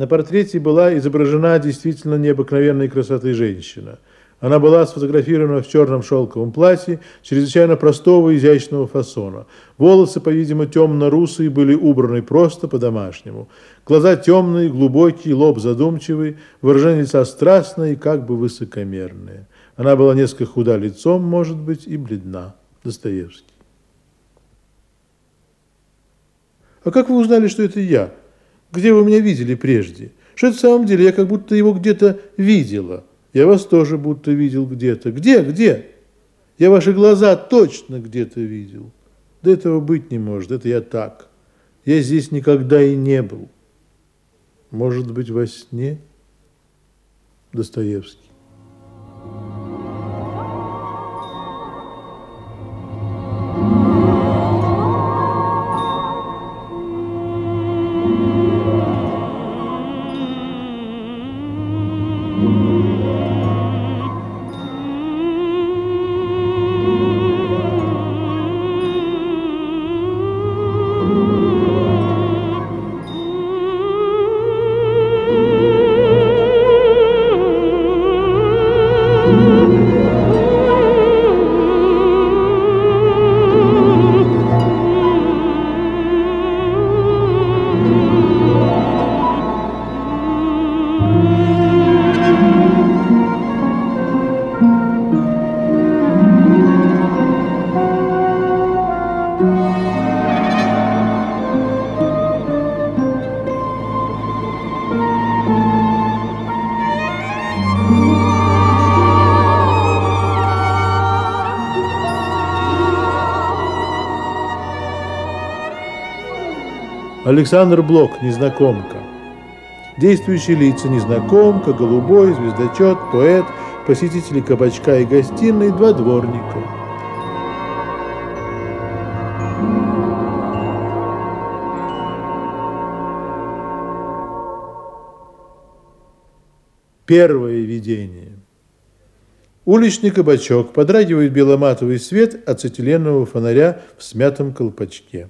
На портрете была изображена действительно необыкновенной красоты женщина. Она была сфотографирована в черном шелковом платье, чрезвычайно простого и изящного фасона. Волосы, по-видимому, темно-русые, были убраны просто по-домашнему. Глаза темные, глубокие, лоб задумчивый, выражение лица страстное и как бы высокомерное. Она была несколько худа лицом, может быть, и бледна. Достоевский. А как вы узнали, что это я? Где вы меня видели прежде? Что это в самом деле? Я как будто его где-то видела. Я вас тоже будто видел где-то. Где? Где? Я ваши глаза точно где-то видел. Да этого быть не может. Это я так. Я здесь никогда и не был. Может быть, во сне? Достоевский. Александр Блок, незнакомка. Действующие лица незнакомка, голубой, звездочет, поэт, посетители кабачка и гостиной, два дворника. Первое видение. Уличный кабачок подрагивает беломатовый свет ацетиленового фонаря в смятом колпачке.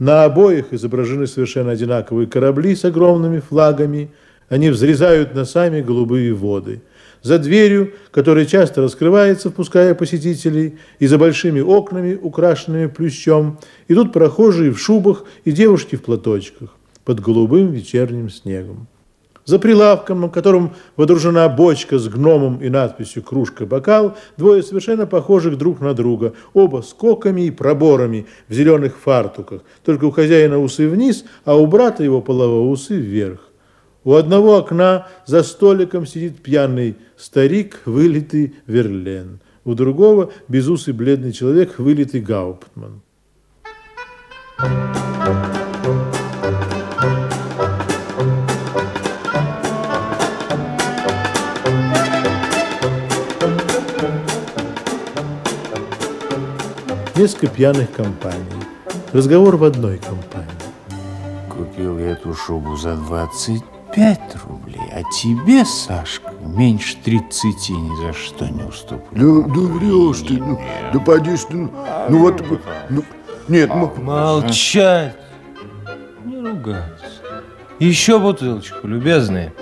На обоих изображены совершенно одинаковые корабли с огромными флагами. Они взрезают носами голубые воды. За дверью, которая часто раскрывается, впуская посетителей, и за большими окнами, украшенными плющом, идут прохожие в шубах и девушки в платочках под голубым вечерним снегом. За прилавком, на котором водружена бочка с гномом и надписью «Кружка-бокал», двое совершенно похожих друг на друга, оба с коками и проборами в зеленых фартуках, только у хозяина усы вниз, а у брата его полового усы вверх. У одного окна за столиком сидит пьяный старик, вылитый Верлен. У другого безусый бледный человек, вылитый Гауптман. Thank you. Несколько пьяных компаний. Разговор в одной компании. Купил я эту шубу за 25 рублей, а тебе, Сашка, меньше 30 ни за что не уступлю. Да, да врешь ты, ну, да поди ты, ну, ну вот, ну, нет, ну... Молчать, не ругаться. Еще бутылочку, любезные.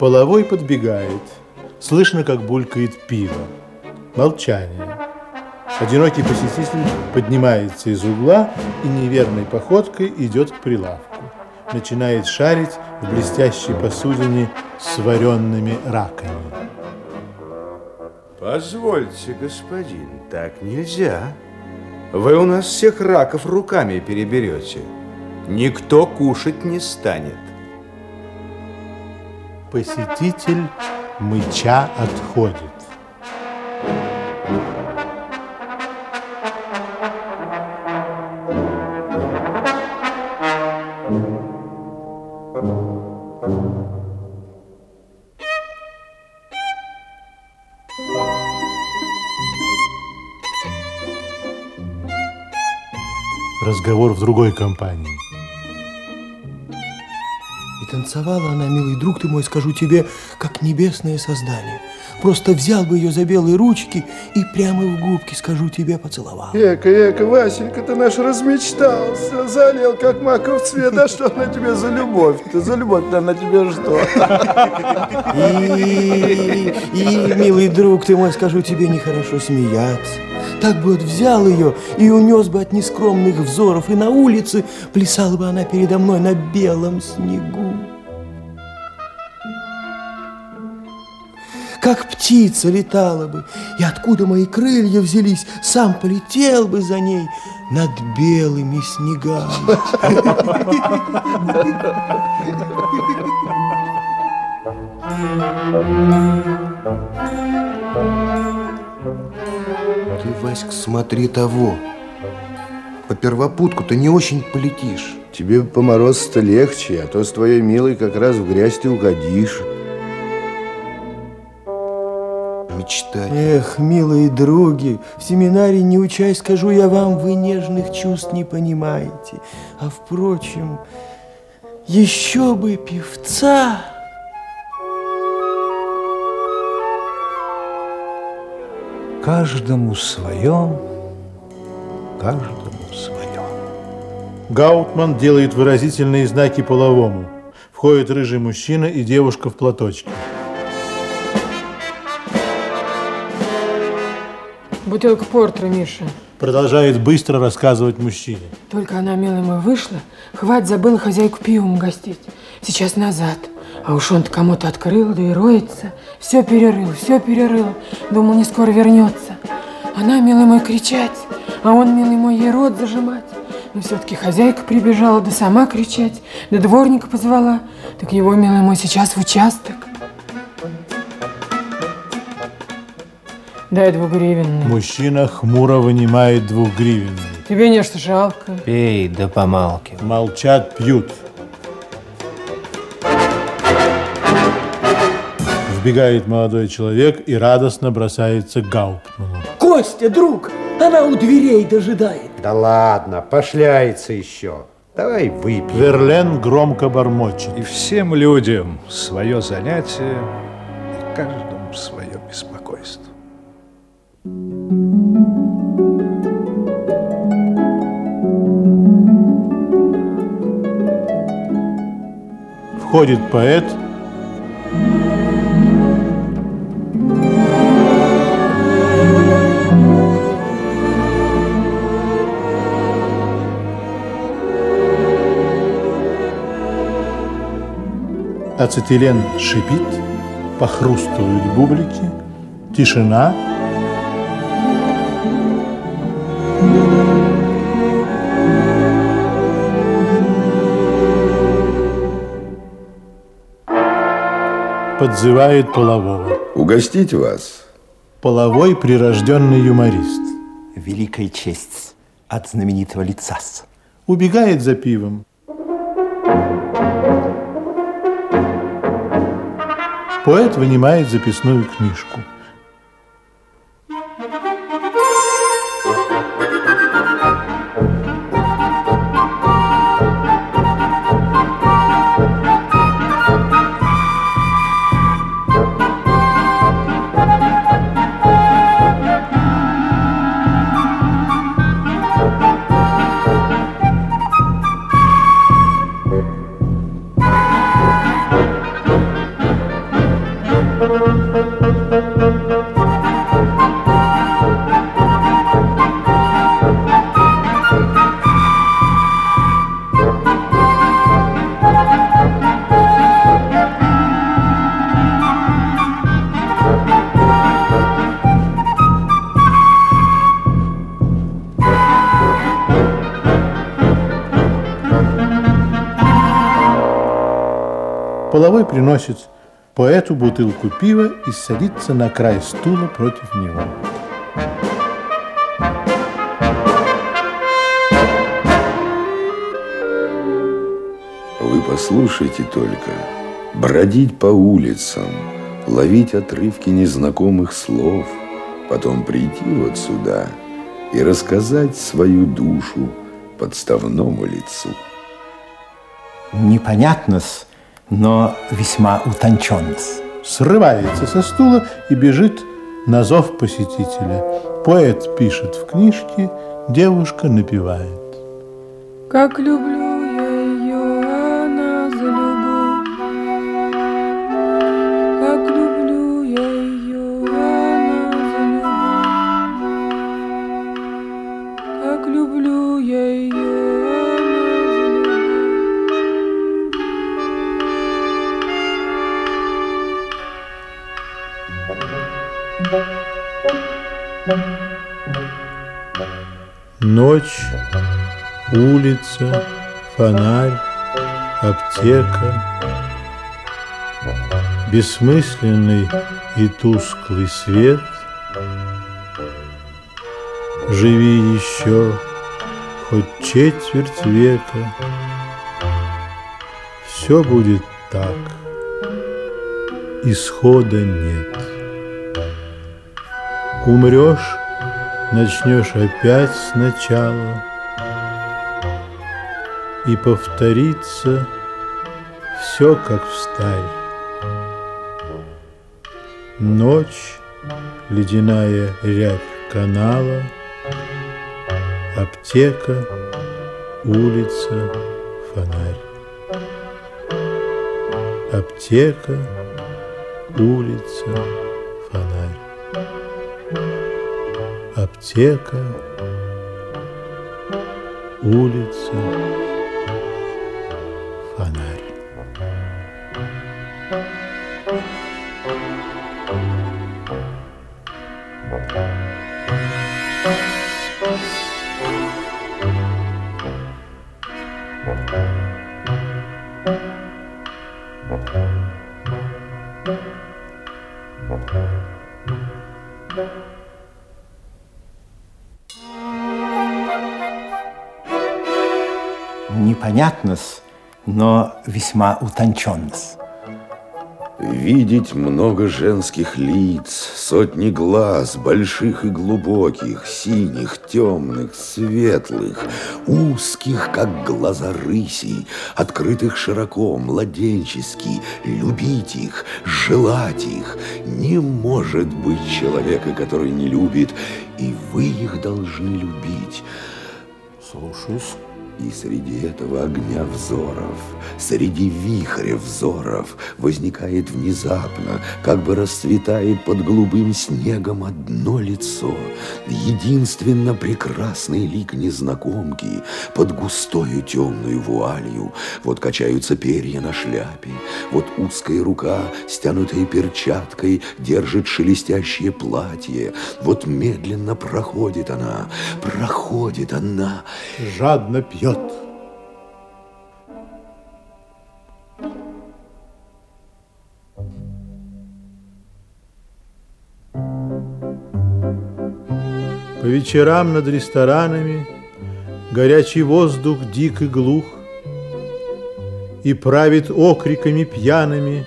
Половой подбегает. Слышно, как булькает пиво. Молчание. Одинокий посетитель поднимается из угла и неверной походкой идет к прилавку. Начинает шарить в блестящей посудине с варенными раками. Позвольте, господин, так нельзя. Вы у нас всех раков руками переберете. Никто кушать не станет. Посетитель мыча отходит. Разговор в другой компании. И танцевала она, милый друг ты мой, скажу тебе, как небесное создание. просто взял бы ее за белые ручки и прямо в губки, скажу тебе, поцеловал. Эка, эка, Васенька, ты наш размечтался, залил, как маков цвет. А что на тебе за любовь-то? За любовь-то на тебе что? И, и, милый друг, ты мой, скажу тебе, нехорошо смеяться. Так бы вот взял ее и унес бы от нескромных взоров, и на улице плясала бы она передо мной на белом снегу. Как птица летала бы, и откуда мои крылья взялись, сам полетел бы за ней над белыми снегами. Ты, Васька, смотри того. По первопутку ты не очень полетишь. Тебе по морозу-то легче, а то с твоей милой как раз в грязь ты угодишь. Мечтать. Эх, милые други, в семинаре не учась, скажу я вам, вы нежных чувств не понимаете. А впрочем, еще бы певца... Каждому свое, каждому свое. Гаутман делает выразительные знаки половому. Входит рыжий мужчина и девушка в платочке. Бутылка портера, Миша. Продолжает быстро рассказывать мужчине. Только она, милый мой, вышла. Хватит, забыла хозяйку пивом гостить. Сейчас назад. А уж он-то кому-то открыл, да и роется. Все перерыл, все перерыл. Думал, не скоро вернется. Она, милый мой, кричать, а он, милый мой, ей рот зажимать. Но все-таки хозяйка прибежала, да сама кричать, да дворника позвала. Так его, милый мой, сейчас в участок. Дай двугривенный. Мужчина хмуро вынимает двухгривенный. Тебе нечто жалко. Пей, да помалкивай. Молчат, пьют. Вбегает молодой человек и радостно бросается к Гауптману. Костя, друг, она у дверей дожидает. Да ладно, пошляется еще. Давай выпьем. Верлен громко бормочет. И всем людям свое занятие, и каждому свое беспокойство. Входит поэт. Ацетилен шипит, похрустывают бублики, тишина. Подзывает полового. Угостить вас? Половой прирожденный юморист. Великая честь от знаменитого лица. Убегает за пивом. Поэт вынимает записную книжку. Половой приносит поэту бутылку пива и садится на край стула против него. Вы послушайте только. Бродить по улицам, ловить отрывки незнакомых слов, потом прийти вот сюда и рассказать свою душу подставному лицу. Непонятно но весьма утонченно. срывается со стула и бежит на зов посетителя. Поэт пишет в книжке, девушка напевает. Как люблю Ночь, улица, фонарь, аптека. Бессмысленный и тусклый свет. Живи еще хоть четверть века. Все будет так. Исхода нет. Умрешь, начнешь опять сначала, И повторится все, как в старь. Ночь, ледяная рябь канала, Аптека, улица, фонарь. Аптека, улица, фонарь. Аптека, улица, фонарь. Непонятно-с, но весьма утонченно-с. Видеть много женских лиц, сотни глаз, больших и глубоких, синих, темных, светлых, узких, как глаза рыси, открытых широко, младенчески, любить их, желать их. Не может быть человека, который не любит, и вы их должны любить. Слушаюсь. И среди этого огня взоров, среди вихря взоров возникает внезапно, как бы расцветает под голубым снегом одно лицо, единственно прекрасный лик незнакомки под густою темную вуалью. Вот качаются перья на шляпе, вот узкая рука, стянутая перчаткой, держит шелестящее платье, вот медленно проходит она, проходит она, Жадно пьет. По вечерам над ресторанами Горячий воздух дик и глух, И правит окриками пьяными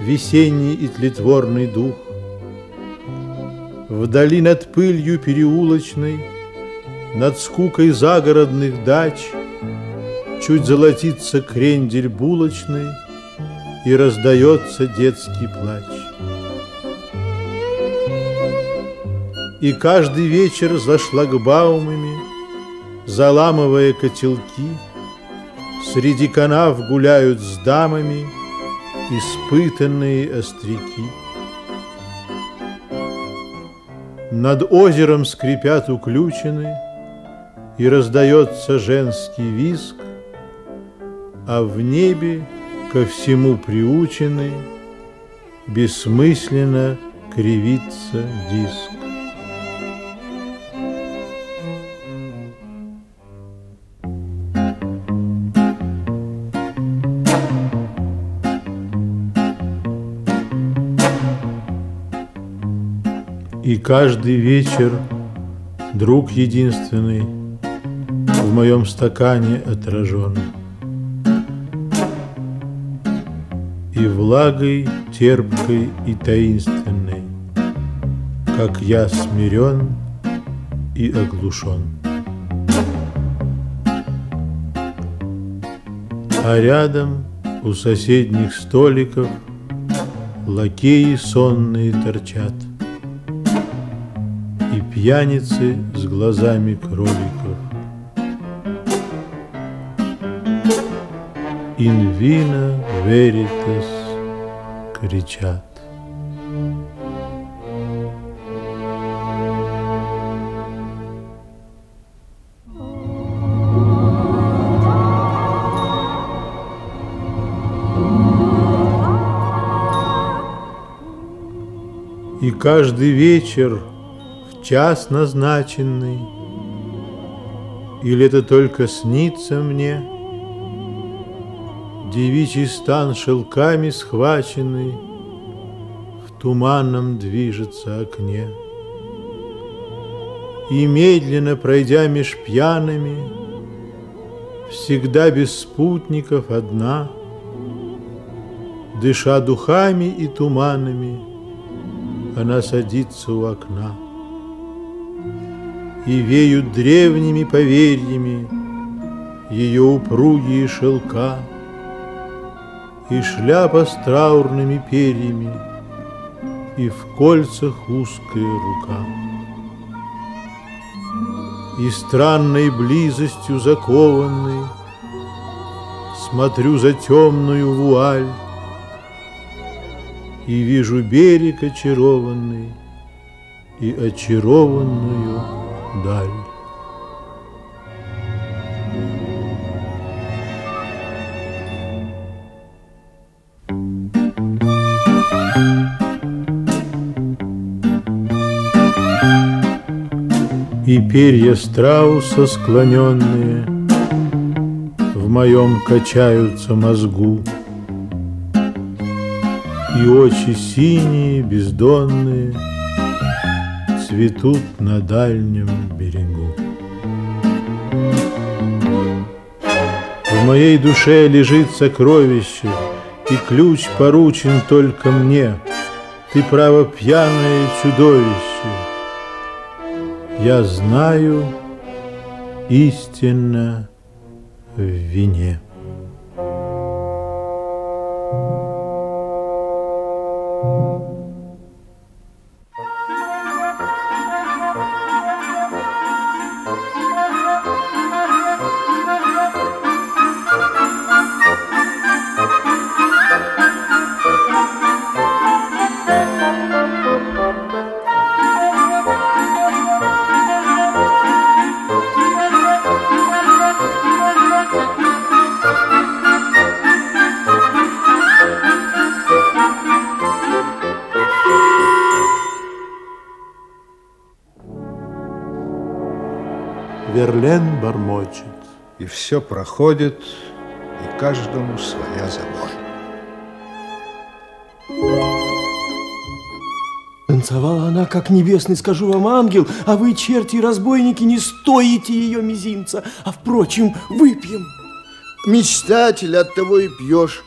Весенний и тлетворный дух. Вдали над пылью переулочной, Над скукой загородных дач Чуть золотится крендель булочной И раздается детский плач. И каждый вечер за шлагбаумами, Заламывая котелки, Среди канав гуляют с дамами Испытанные остряки. Над озером скрипят уключены, И раздается женский визг, А в небе ко всему приученный Бессмысленно кривится диск. И каждый вечер друг единственный в моем стакане отражен. И влагой терпкой и таинственной, как я смирен и оглушен. А рядом у соседних столиков лакеи сонные торчат, И пьяницы с глазами кроликов. Vino veritas кричат. И каждый вечер в час назначенный, Или это только снится мне, Девичий стан шелками схваченный В туманном движется окне. И медленно пройдя меж пьяными, Всегда без спутников одна, Дыша духами и туманами, Она садится у окна. И веют древними поверьями Ее упругие шелка, И шляпа с траурными перьями, И в кольцах узкая рука и странной близостью закованный Смотрю за темную вуаль И вижу берег очарованный И очарованную даль. И перья страуса склоненные В моем качаются мозгу И очи синие, бездонные Цветут на дальнем берегу. В моей душе лежит сокровище, И ключ поручен только мне. Ты, право, пьяное чудовище, я знаю истинно в вине. Верлен бормочет. И все проходит, и каждому своя забота. Танцевала она, как небесный, скажу вам, ангел, а вы, черти и разбойники, не стоите ее мизинца. А, впрочем, выпьем. Мечтатель, от того и пьешь.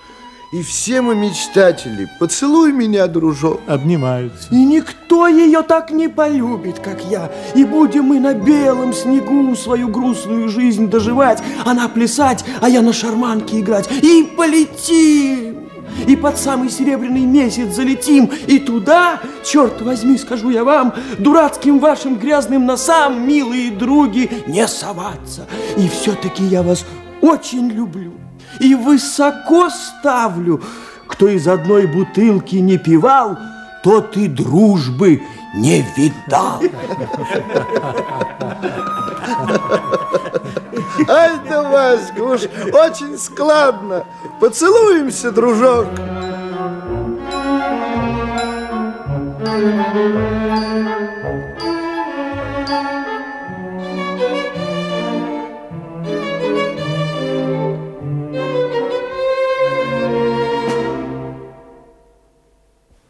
И все мы мечтатели. Поцелуй меня, дружок. Обнимаются. И никто ее так не полюбит, как я. И будем мы на белом снегу свою грустную жизнь доживать, она плясать, а я на шарманке играть. И полетим! И под самый серебряный месяц залетим, и туда, черт возьми, скажу я вам, дурацким вашим грязным носам, милые други, не соваться. И все-таки я вас очень люблю и высоко ставлю. Кто из одной бутылки не пивал, тот и дружбы не видал. Ай да, Васька, уж очень складно. Поцелуемся, дружок.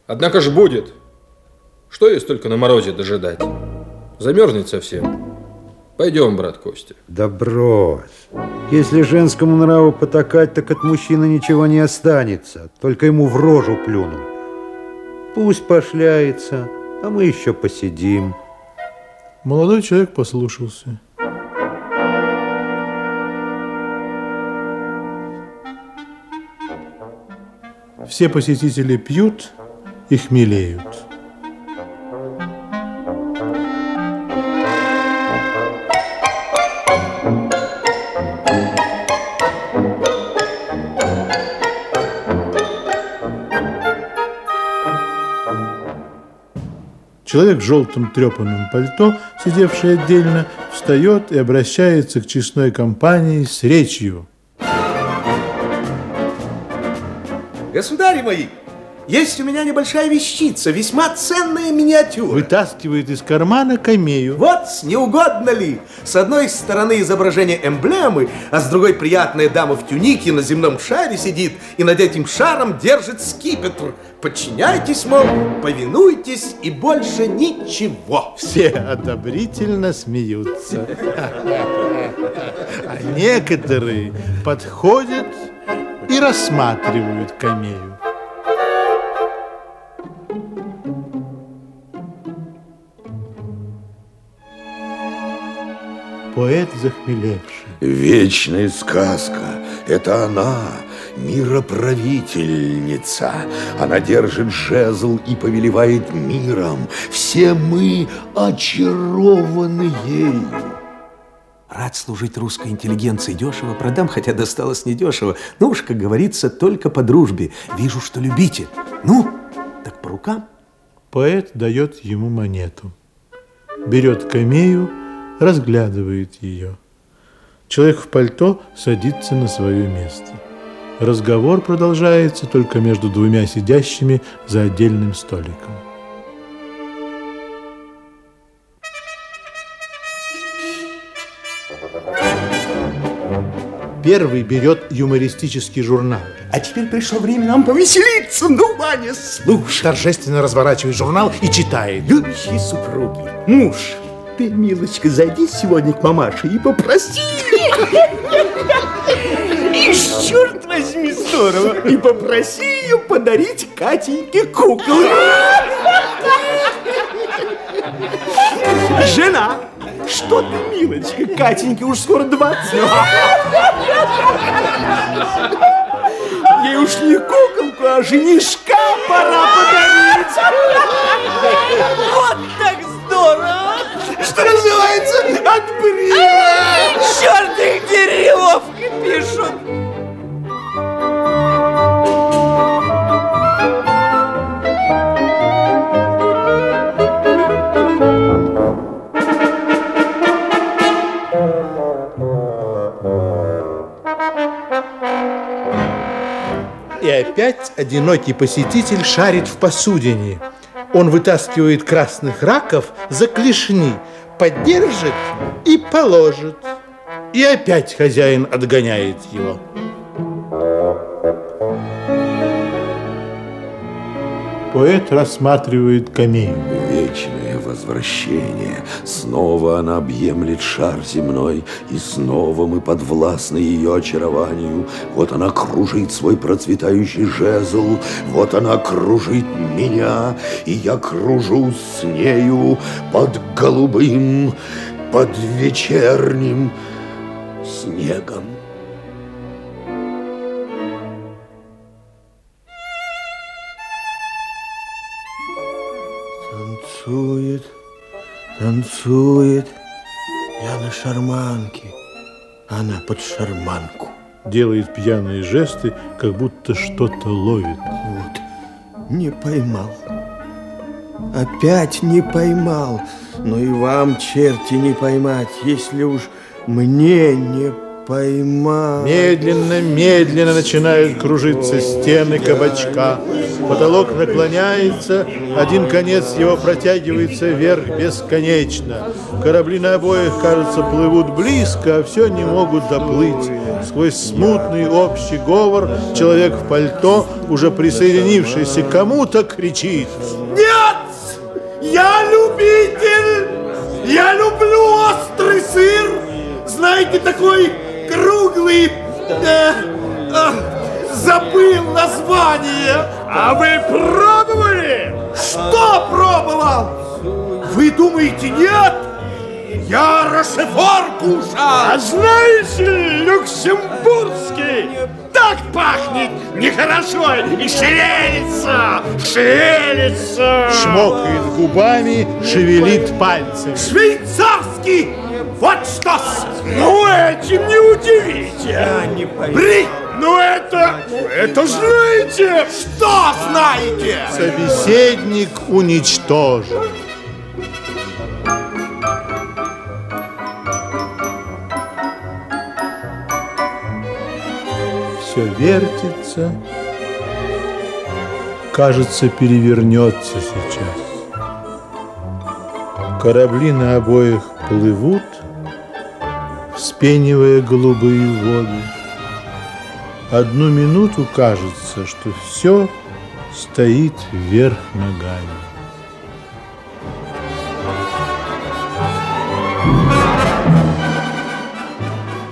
Однако ж будет. Что есть только на морозе дожидать? Замерзнет совсем. Пойдем, брат Костя. Да брось. Если женскому нраву потакать, так от мужчины ничего не останется. Только ему в рожу плюнут. Пусть пошляется, а мы еще посидим. Молодой человек послушался. Все посетители пьют, и хмелеют. Человек в желтом трепанном пальто, сидевший отдельно, встает и обращается к честной компании с речью. Государи мои, есть у меня небольшая вещица, весьма ценная миниатюра. Вытаскивает из кармана камею. Вот, не угодно ли? С одной стороны изображение эмблемы, а с другой приятная дама в тюнике на земном шаре сидит и над этим шаром держит скипетр. Подчиняйтесь, мол, повинуйтесь и больше ничего. Все одобрительно смеются. А некоторые подходят и рассматривают камею. Поэт захмелевший. Вечная сказка – это она, мироправительница. Она держит жезл и повелевает миром. Все мы очарованы ею. Рад служить русской интеллигенции дешево, продам, хотя досталось недешево. Ну уж, как говорится, только по дружбе. Вижу, что любите. Ну, так по рукам. Поэт дает ему монету. Берет камею, разглядывает ее. Человек в пальто садится на свое место. Разговор продолжается только между двумя сидящими за отдельным столиком. Первый берет юмористический журнал. А теперь пришло время нам повеселиться. Ну, Ваня, слушай. Торжественно разворачивает журнал и читает. Любящие супруги, муж, ты, милочка, зайди сегодня к мамаше и попроси. И черт возьми, здорово. И попроси ее подарить Катеньке куклу. Жена, что ты, милочка, Катеньке уж скоро 20. Ей уж не куколку, а женишка пора подарить. Вот так здорово! Что называется, отбрила! Черт их деревовка пишут! И опять одинокий посетитель шарит в посудине. Он вытаскивает красных раков за клешни, поддержит и положит. И опять хозяин отгоняет его. Поэт рассматривает камею. Вечное возвращение. Снова она объемлет шар земной, и снова мы подвластны ее очарованию. Вот она кружит свой процветающий жезл, вот она кружит меня, и я кружу с нею под голубым, под вечерним снегом. Танцует, танцует. Я на шарманке, она под шарманку. Делает пьяные жесты, как будто что-то ловит. Вот, не поймал. Опять не поймал. Но и вам, черти, не поймать, если уж мне не поймать. Медленно, медленно начинают кружиться стены кабачка. Потолок наклоняется, один конец его протягивается вверх бесконечно. Корабли на обоих, кажется, плывут близко, а все не могут доплыть. Сквозь смутный общий говор человек в пальто, уже присоединившийся к кому-то, кричит. Нет! Я любитель! Я люблю острый сыр! Знаете, такой круглый... э, э, забыл название! А вы пробовали? Что пробовал? Вы думаете, нет? Я Рошефор кушал! А знаете, люксембургский! Так так пахнет нехорошо и шевелится, шевелится. Шмокает губами, шевелит пальцами. Швейцарский! Вот что! Ну, этим не удивите! Я не пойму. Бри! Ну, это... это знаете! Что знаете? Собеседник уничтожен. Все вертится, кажется, перевернется сейчас. Корабли на обоих плывут, вспенивая голубые воды. Одну минуту кажется, что все стоит вверх ногами.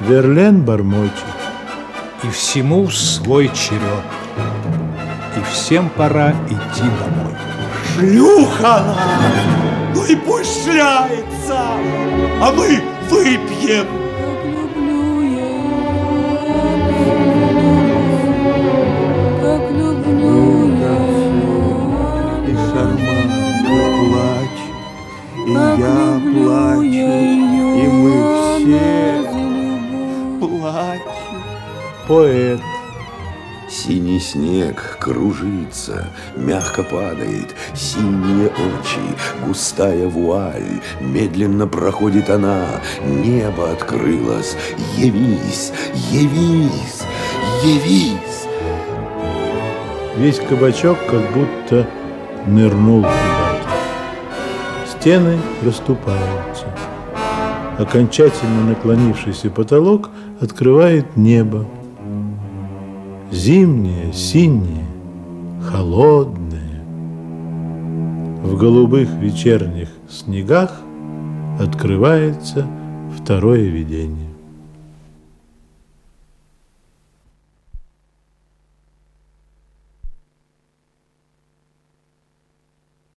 Верлен бормочет. И всему свой черед. И всем пора идти домой. Шлюха она! Ну и пусть шляется! А мы выпьем! Как люблю я И шарманка плачь, и я плачу, и мы все плачем. Поэт. Синий снег кружится, мягко падает, синие очи, густая вуаль, медленно проходит она, небо открылось, явись, явись, явись. Весь кабачок как будто нырнул куда-то. Стены расступаются. Окончательно наклонившийся потолок открывает небо. Зимнее, синее, холодное. В голубых вечерних снегах открывается второе видение.